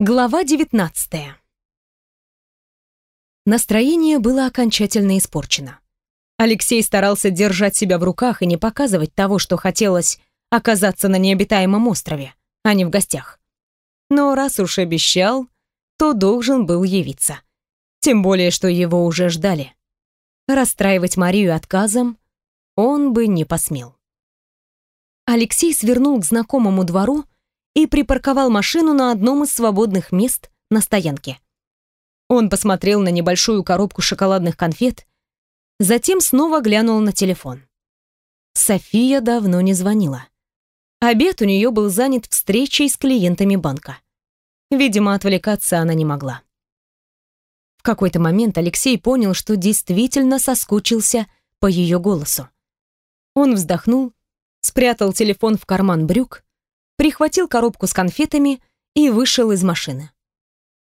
Глава 19 Настроение было окончательно испорчено. Алексей старался держать себя в руках и не показывать того, что хотелось оказаться на необитаемом острове, а не в гостях. Но раз уж обещал, то должен был явиться. Тем более, что его уже ждали. Расстраивать Марию отказом он бы не посмел. Алексей свернул к знакомому двору и припарковал машину на одном из свободных мест на стоянке. Он посмотрел на небольшую коробку шоколадных конфет, затем снова глянул на телефон. София давно не звонила. Обед у нее был занят встречей с клиентами банка. Видимо, отвлекаться она не могла. В какой-то момент Алексей понял, что действительно соскучился по ее голосу. Он вздохнул, спрятал телефон в карман брюк прихватил коробку с конфетами и вышел из машины.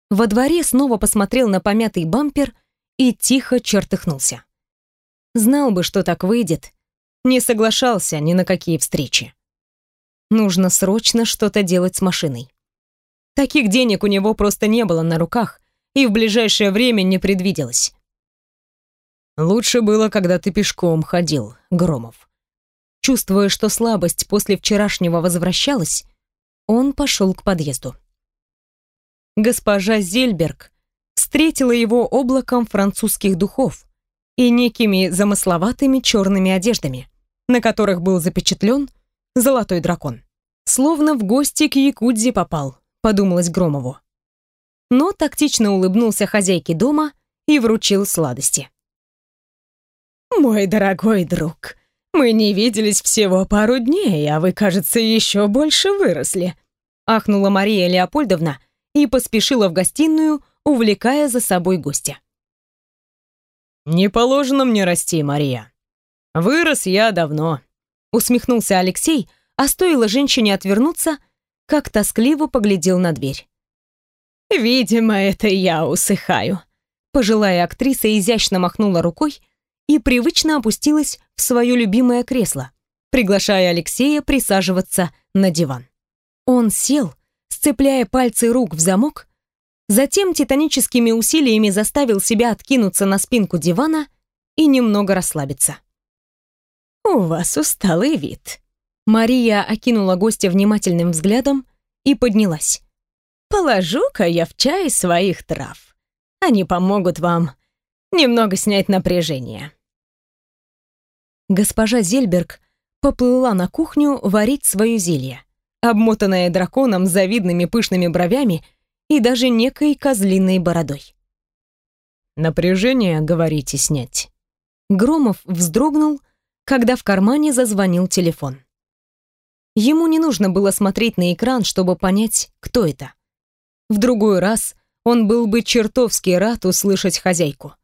Во дворе снова посмотрел на помятый бампер и тихо чертыхнулся. Знал бы, что так выйдет, не соглашался ни на какие встречи. Нужно срочно что-то делать с машиной. Таких денег у него просто не было на руках и в ближайшее время не предвиделось. «Лучше было, когда ты пешком ходил, Громов», Чувствуя, что слабость после вчерашнего возвращалась, он пошел к подъезду. Госпожа Зельберг встретила его облаком французских духов и некими замысловатыми черными одеждами, на которых был запечатлен золотой дракон. Словно в гости к Якудзе попал, подумалось Громову. Но тактично улыбнулся хозяйке дома и вручил сладости. «Мой дорогой друг», мы не виделись всего пару дней, а вы, кажется, еще больше выросли», ахнула Мария Леопольдовна и поспешила в гостиную, увлекая за собой гостя. «Не положено мне расти, Мария. Вырос я давно», усмехнулся Алексей, а стоило женщине отвернуться, как тоскливо поглядел на дверь. «Видимо, это я усыхаю», пожилая актриса изящно махнула рукой, и привычно опустилась в свое любимое кресло, приглашая Алексея присаживаться на диван. Он сел, сцепляя пальцы рук в замок, затем титаническими усилиями заставил себя откинуться на спинку дивана и немного расслабиться. «У вас усталый вид». Мария окинула гостя внимательным взглядом и поднялась. «Положу-ка я в чай своих трав. Они помогут вам немного снять напряжение. Госпожа Зельберг поплыла на кухню варить свое зелье, обмотанное драконом с завидными пышными бровями и даже некой козлиной бородой. «Напряжение, говорите, снять?» Громов вздрогнул, когда в кармане зазвонил телефон. Ему не нужно было смотреть на экран, чтобы понять, кто это. В другой раз он был бы чертовски рад услышать хозяйку.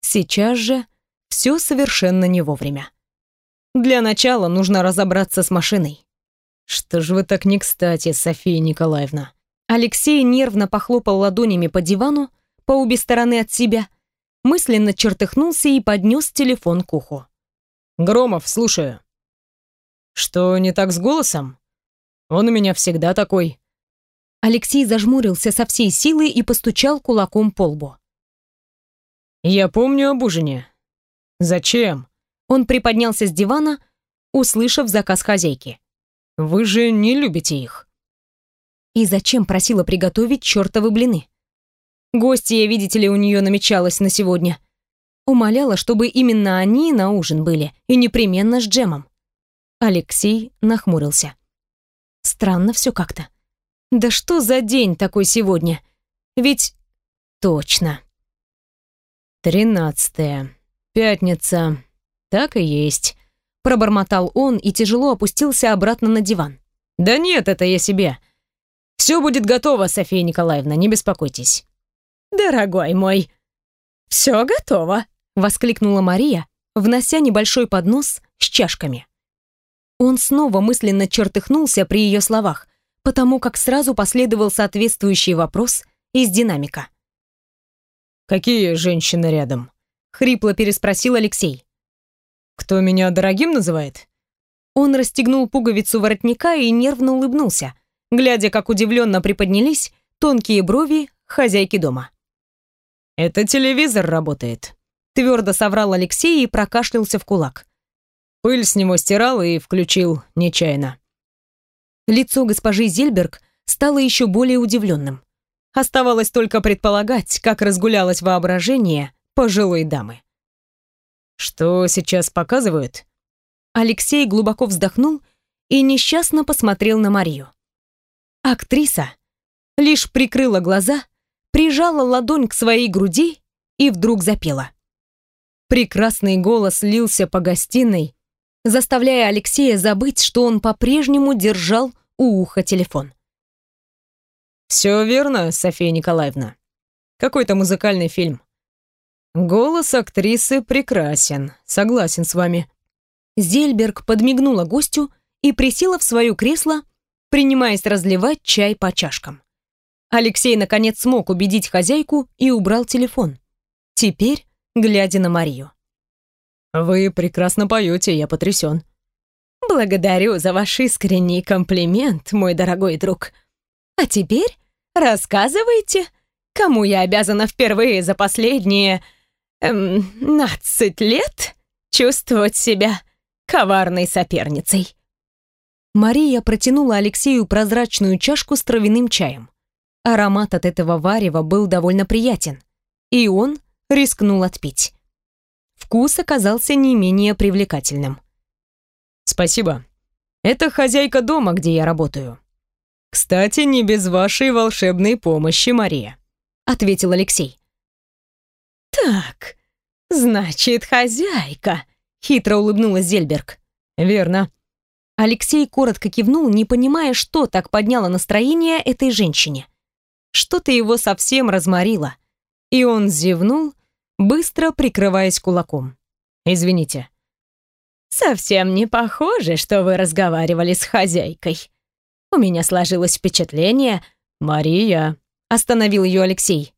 Сейчас же все совершенно не вовремя. Для начала нужно разобраться с машиной. Что ж вы так не кстати, София Николаевна? Алексей нервно похлопал ладонями по дивану, по обе стороны от себя, мысленно чертыхнулся и поднес телефон к уху. «Громов, слушаю». «Что не так с голосом? Он у меня всегда такой». Алексей зажмурился со всей силы и постучал кулаком по лбу. «Я помню об ужине. Зачем?» Он приподнялся с дивана, услышав заказ хозяйки. «Вы же не любите их». И зачем просила приготовить чертовы блины? Гостья, видите ли, у нее намечалась на сегодня. Умоляла, чтобы именно они на ужин были, и непременно с джемом. Алексей нахмурился. Странно все как-то. Да что за день такой сегодня? Ведь... Точно. «Тринадцатое. Пятница. Так и есть», — пробормотал он и тяжело опустился обратно на диван. «Да нет, это я себе. Все будет готово, София Николаевна, не беспокойтесь». «Дорогой мой, все готово», — воскликнула Мария, внося небольшой поднос с чашками. Он снова мысленно чертыхнулся при ее словах, потому как сразу последовал соответствующий вопрос из динамика. «Какие женщины рядом?» — хрипло переспросил Алексей. «Кто меня дорогим называет?» Он расстегнул пуговицу воротника и нервно улыбнулся, глядя, как удивленно приподнялись тонкие брови хозяйки дома. «Это телевизор работает», — твердо соврал Алексей и прокашлялся в кулак. Пыль с него стирал и включил нечаянно. Лицо госпожи Зельберг стало еще более удивленным. Оставалось только предполагать, как разгулялось воображение пожилой дамы. «Что сейчас показывают?» Алексей глубоко вздохнул и несчастно посмотрел на Марию. Актриса лишь прикрыла глаза, прижала ладонь к своей груди и вдруг запела. Прекрасный голос лился по гостиной, заставляя Алексея забыть, что он по-прежнему держал у уха телефон. «Все верно, София Николаевна. Какой-то музыкальный фильм. Голос актрисы прекрасен, согласен с вами». Зельберг подмигнула гостю и присела в свое кресло, принимаясь разливать чай по чашкам. Алексей наконец смог убедить хозяйку и убрал телефон. Теперь, глядя на Марию. «Вы прекрасно поете, я потрясен». «Благодарю за ваш искренний комплимент, мой дорогой друг. А теперь рассказывайте, кому я обязана впервые за последние... Эм, 15 лет чувствовать себя коварной соперницей». Мария протянула Алексею прозрачную чашку с травяным чаем. Аромат от этого варева был довольно приятен, и он рискнул отпить. Вкус оказался не менее привлекательным. «Спасибо. Это хозяйка дома, где я работаю. Кстати, не без вашей волшебной помощи, Мария», — ответил Алексей. «Так, значит, хозяйка», — хитро улыбнулась Зельберг. «Верно. Алексей коротко кивнул, не понимая, что так подняло настроение этой женщине. Что-то его совсем разморило. И он зевнул, быстро прикрываясь кулаком. «Извините». «Совсем не похоже, что вы разговаривали с хозяйкой. У меня сложилось впечатление...» «Мария», — остановил ее Алексей.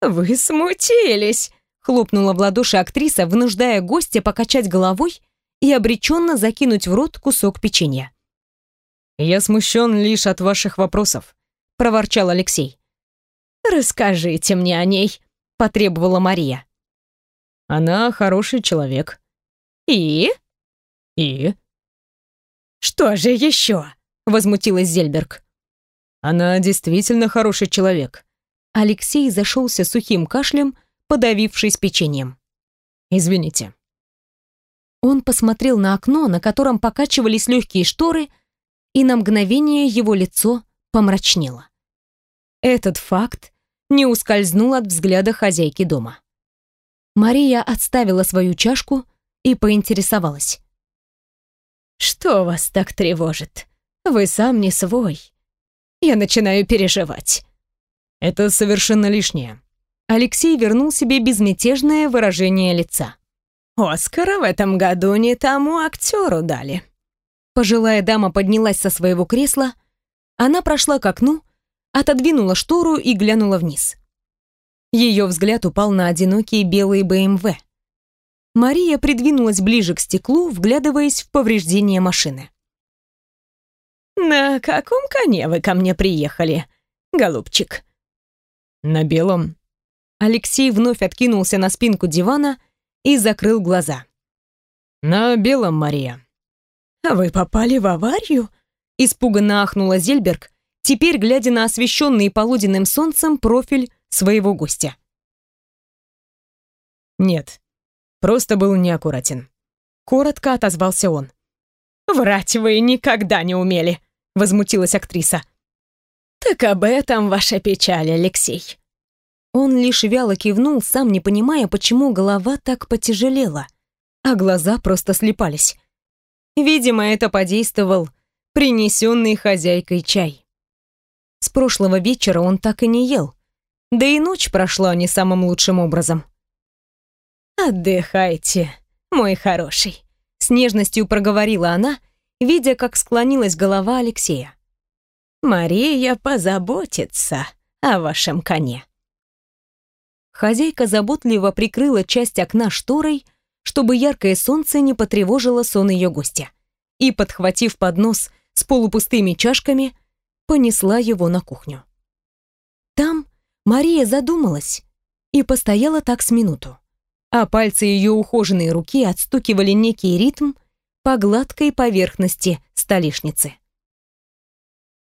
«Вы смутились», — хлопнула в ладоши актриса, вынуждая гостя покачать головой и обреченно закинуть в рот кусок печенья. «Я смущен лишь от ваших вопросов», — проворчал Алексей. «Расскажите мне о ней», — потребовала Мария. «Она хороший человек». «И?» «И?» «Что же еще?» — возмутилась Зельберг. «Она действительно хороший человек». Алексей зашелся сухим кашлем, подавившись печеньем. «Извините». Он посмотрел на окно, на котором покачивались легкие шторы, и на мгновение его лицо помрачнело. Этот факт не ускользнул от взгляда хозяйки дома. Мария отставила свою чашку и поинтересовалась. «Что вас так тревожит? Вы сам не свой. Я начинаю переживать». «Это совершенно лишнее». Алексей вернул себе безмятежное выражение лица. Оскара в этом году не тому актеру дали. Пожилая дама поднялась со своего кресла, она прошла к окну, отодвинула штору и глянула вниз. Ее взгляд упал на одинокий белый БМВ. Мария придвинулась ближе к стеклу, вглядываясь в повреждения машины. «На каком коне вы ко мне приехали, голубчик?» «На белом». Алексей вновь откинулся на спинку дивана и закрыл глаза. «На белом, Мария». «Вы попали в аварию?» Испуганно ахнула Зельберг, теперь глядя на освещенный полуденным солнцем профиль своего гостя. «Нет, просто был неаккуратен». Коротко отозвался он. «Врать вы никогда не умели», — возмутилась актриса. «Так об этом ваша печаль, Алексей. Он лишь вяло кивнул, сам не понимая, почему голова так потяжелела, а глаза просто слепались. Видимо, это подействовал принесенный хозяйкой чай. С прошлого вечера он так и не ел, да и ночь прошла не самым лучшим образом. «Отдыхайте, мой хороший», — с нежностью проговорила она, видя, как склонилась голова Алексея. «Мария позаботится о вашем коне». Хозяйка заботливо прикрыла часть окна шторой, чтобы яркое солнце не потревожило сон ее гостя, и, подхватив поднос с полупустыми чашками, понесла его на кухню. Мария задумалась и постояла так с минуту, а пальцы ее ухоженной руки отстукивали некий ритм по гладкой поверхности столешницы.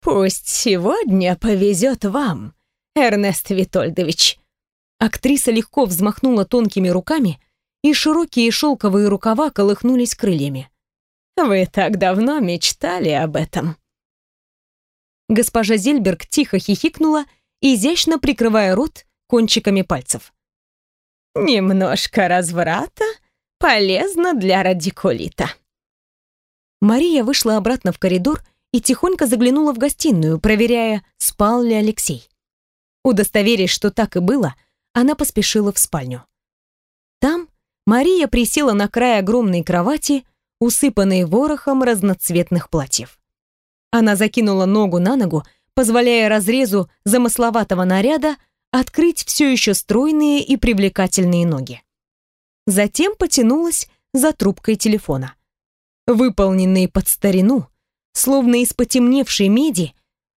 «Пусть сегодня повезет вам, Эрнест Витольдович». Актриса легко взмахнула тонкими руками, и широкие шелковые рукава колыхнулись крыльями. «Вы так давно мечтали об этом». Госпожа Зельберг тихо хихикнула, изящно прикрывая рот кончиками пальцев. «Немножко разврата полезно для радикулита». Мария вышла обратно в коридор и тихонько заглянула в гостиную, проверяя, спал ли Алексей. Удостоверясь, что так и было, она поспешила в спальню. Там Мария присела на край огромной кровати, усыпанной ворохом разноцветных платьев. Она закинула ногу на ногу, позволяя разрезу замысловатого наряда открыть все еще стройные и привлекательные ноги. Затем потянулась за трубкой телефона. Выполненный под старину, словно из потемневшей меди,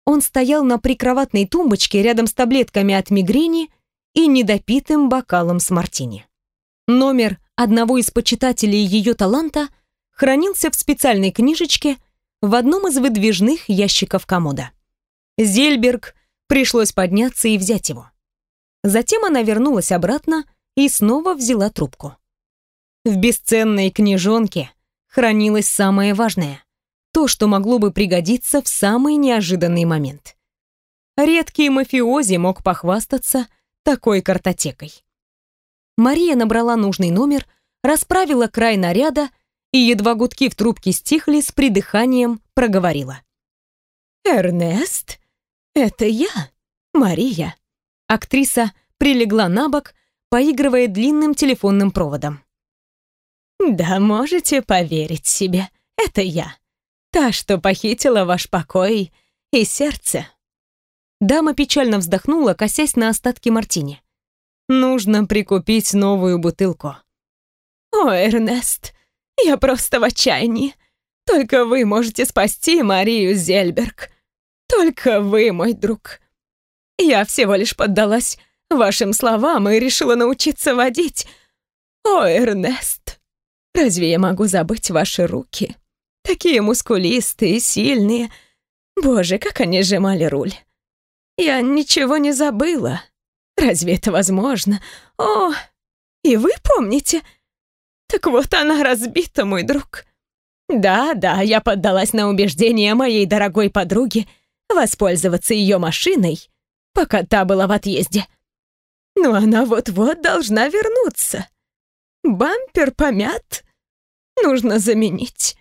он стоял на прикроватной тумбочке рядом с таблетками от мигрени и недопитым бокалом с мартини. Номер одного из почитателей ее таланта хранился в специальной книжечке в одном из выдвижных ящиков комода. Зельберг пришлось подняться и взять его. Затем она вернулась обратно и снова взяла трубку. В бесценной книжонке хранилось самое важное. То, что могло бы пригодиться в самый неожиданный момент. Редкий мафиози мог похвастаться такой картотекой. Мария набрала нужный номер, расправила край наряда и, едва гудки в трубке стихли, с придыханием проговорила. «Эрнест, это я, Мария». Актриса прилегла на бок, поигрывая длинным телефонным проводом. «Да можете поверить себе, это я. Та, что похитила ваш покой и сердце». Дама печально вздохнула, косясь на остатки мартини. «Нужно прикупить новую бутылку». «О, Эрнест, я просто в отчаянии. Только вы можете спасти Марию Зельберг. Только вы, мой друг. Я всего лишь поддалась вашим словам и решила научиться водить. О, Эрнест!» Разве я могу забыть ваши руки? Такие мускулистые, сильные. Боже, как они сжимали руль. Я ничего не забыла. Разве это возможно? О, и вы помните? Так вот она разбита, мой друг. Да, да, я поддалась на убеждение моей дорогой подруги воспользоваться ее машиной, пока та была в отъезде. Но она вот-вот должна вернуться. Бампер помят. Нужно заменить.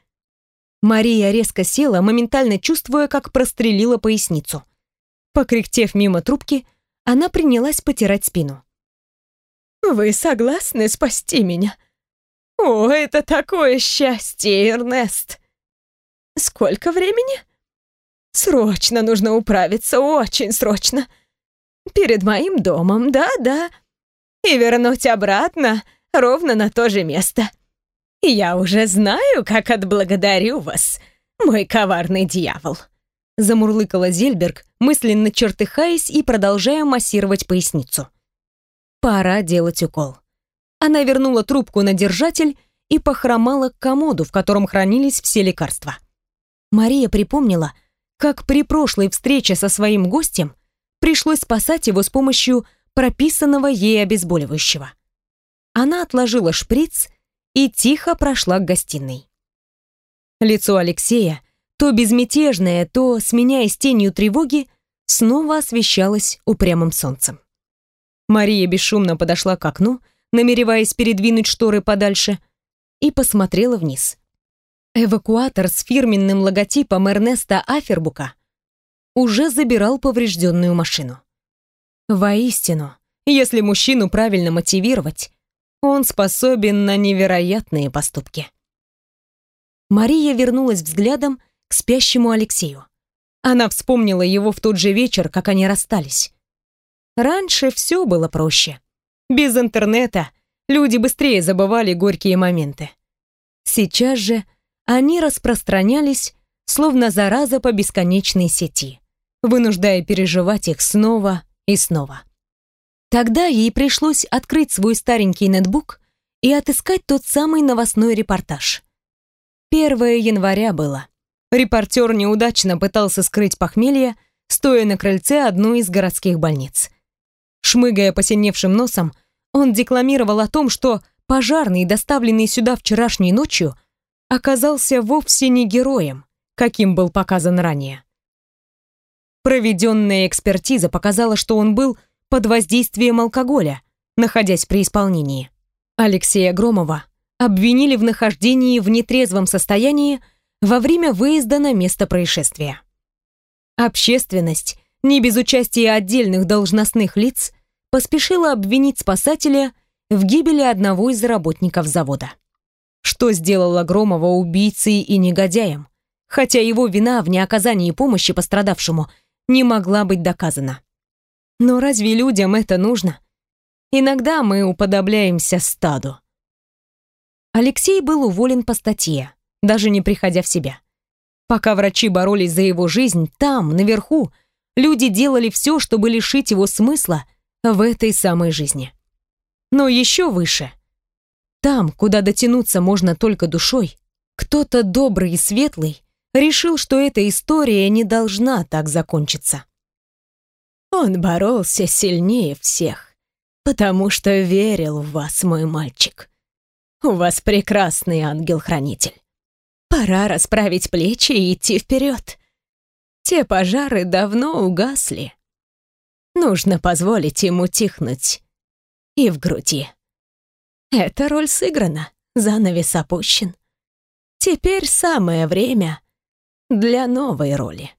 Мария резко села, моментально чувствуя, как прострелила поясницу. Покряхтев мимо трубки, она принялась потирать спину. «Вы согласны спасти меня? О, это такое счастье, Эрнест! Сколько времени? Срочно нужно управиться, очень срочно. Перед моим домом, да-да. И вернуть обратно ровно на то же место. Я уже знаю, как отблагодарю вас, мой коварный дьявол. Замурлыкала Зельберг, мысленно чертыхаясь и продолжая массировать поясницу. Пора делать укол. Она вернула трубку на держатель и похромала к комоду, в котором хранились все лекарства. Мария припомнила, как при прошлой встрече со своим гостем пришлось спасать его с помощью прописанного ей обезболивающего. Она отложила шприц и тихо прошла к гостиной. Лицо Алексея, то безмятежное, то, сменяясь тенью тревоги, снова освещалось упрямым солнцем. Мария бесшумно подошла к окну, намереваясь передвинуть шторы подальше, и посмотрела вниз. Эвакуатор с фирменным логотипом Эрнеста Афербука уже забирал поврежденную машину. Воистину, если мужчину правильно мотивировать, он способен на невероятные поступки. Мария вернулась взглядом к спящему Алексею. Она вспомнила его в тот же вечер, как они расстались. Раньше все было проще. Без интернета люди быстрее забывали горькие моменты. Сейчас же они распространялись, словно зараза по бесконечной сети, вынуждая переживать их снова и снова. Тогда ей пришлось открыть свой старенький нетбук и отыскать тот самый новостной репортаж. 1 января было. Репортер неудачно пытался скрыть похмелье, стоя на крыльце одной из городских больниц. Шмыгая посиневшим носом, он декламировал о том, что пожарный, доставленный сюда вчерашней ночью, оказался вовсе не героем, каким был показан ранее. Проведенная экспертиза показала, что он был под воздействием алкоголя, находясь при исполнении. Алексея Громова обвинили в нахождении в нетрезвом состоянии во время выезда на место происшествия. Общественность, не без участия отдельных должностных лиц, поспешила обвинить спасателя в гибели одного из работников завода. Что сделало Громова убийцей и негодяем, хотя его вина в неоказании помощи пострадавшему не могла быть доказана. Но разве людям это нужно? Иногда мы уподобляемся стаду. Алексей был уволен по статье, даже не приходя в себя. Пока врачи боролись за его жизнь, там, наверху, люди делали все, чтобы лишить его смысла в этой самой жизни. Но еще выше, там, куда дотянуться можно только душой, кто-то добрый и светлый решил, что эта история не должна так закончиться. Он боролся сильнее всех, потому что верил в вас, мой мальчик. У вас прекрасный ангел-хранитель. Пора расправить плечи и идти вперед. Те пожары давно угасли. Нужно позволить им утихнуть. И в груди. Эта роль сыграна, занавес опущен. Теперь самое время для новой роли.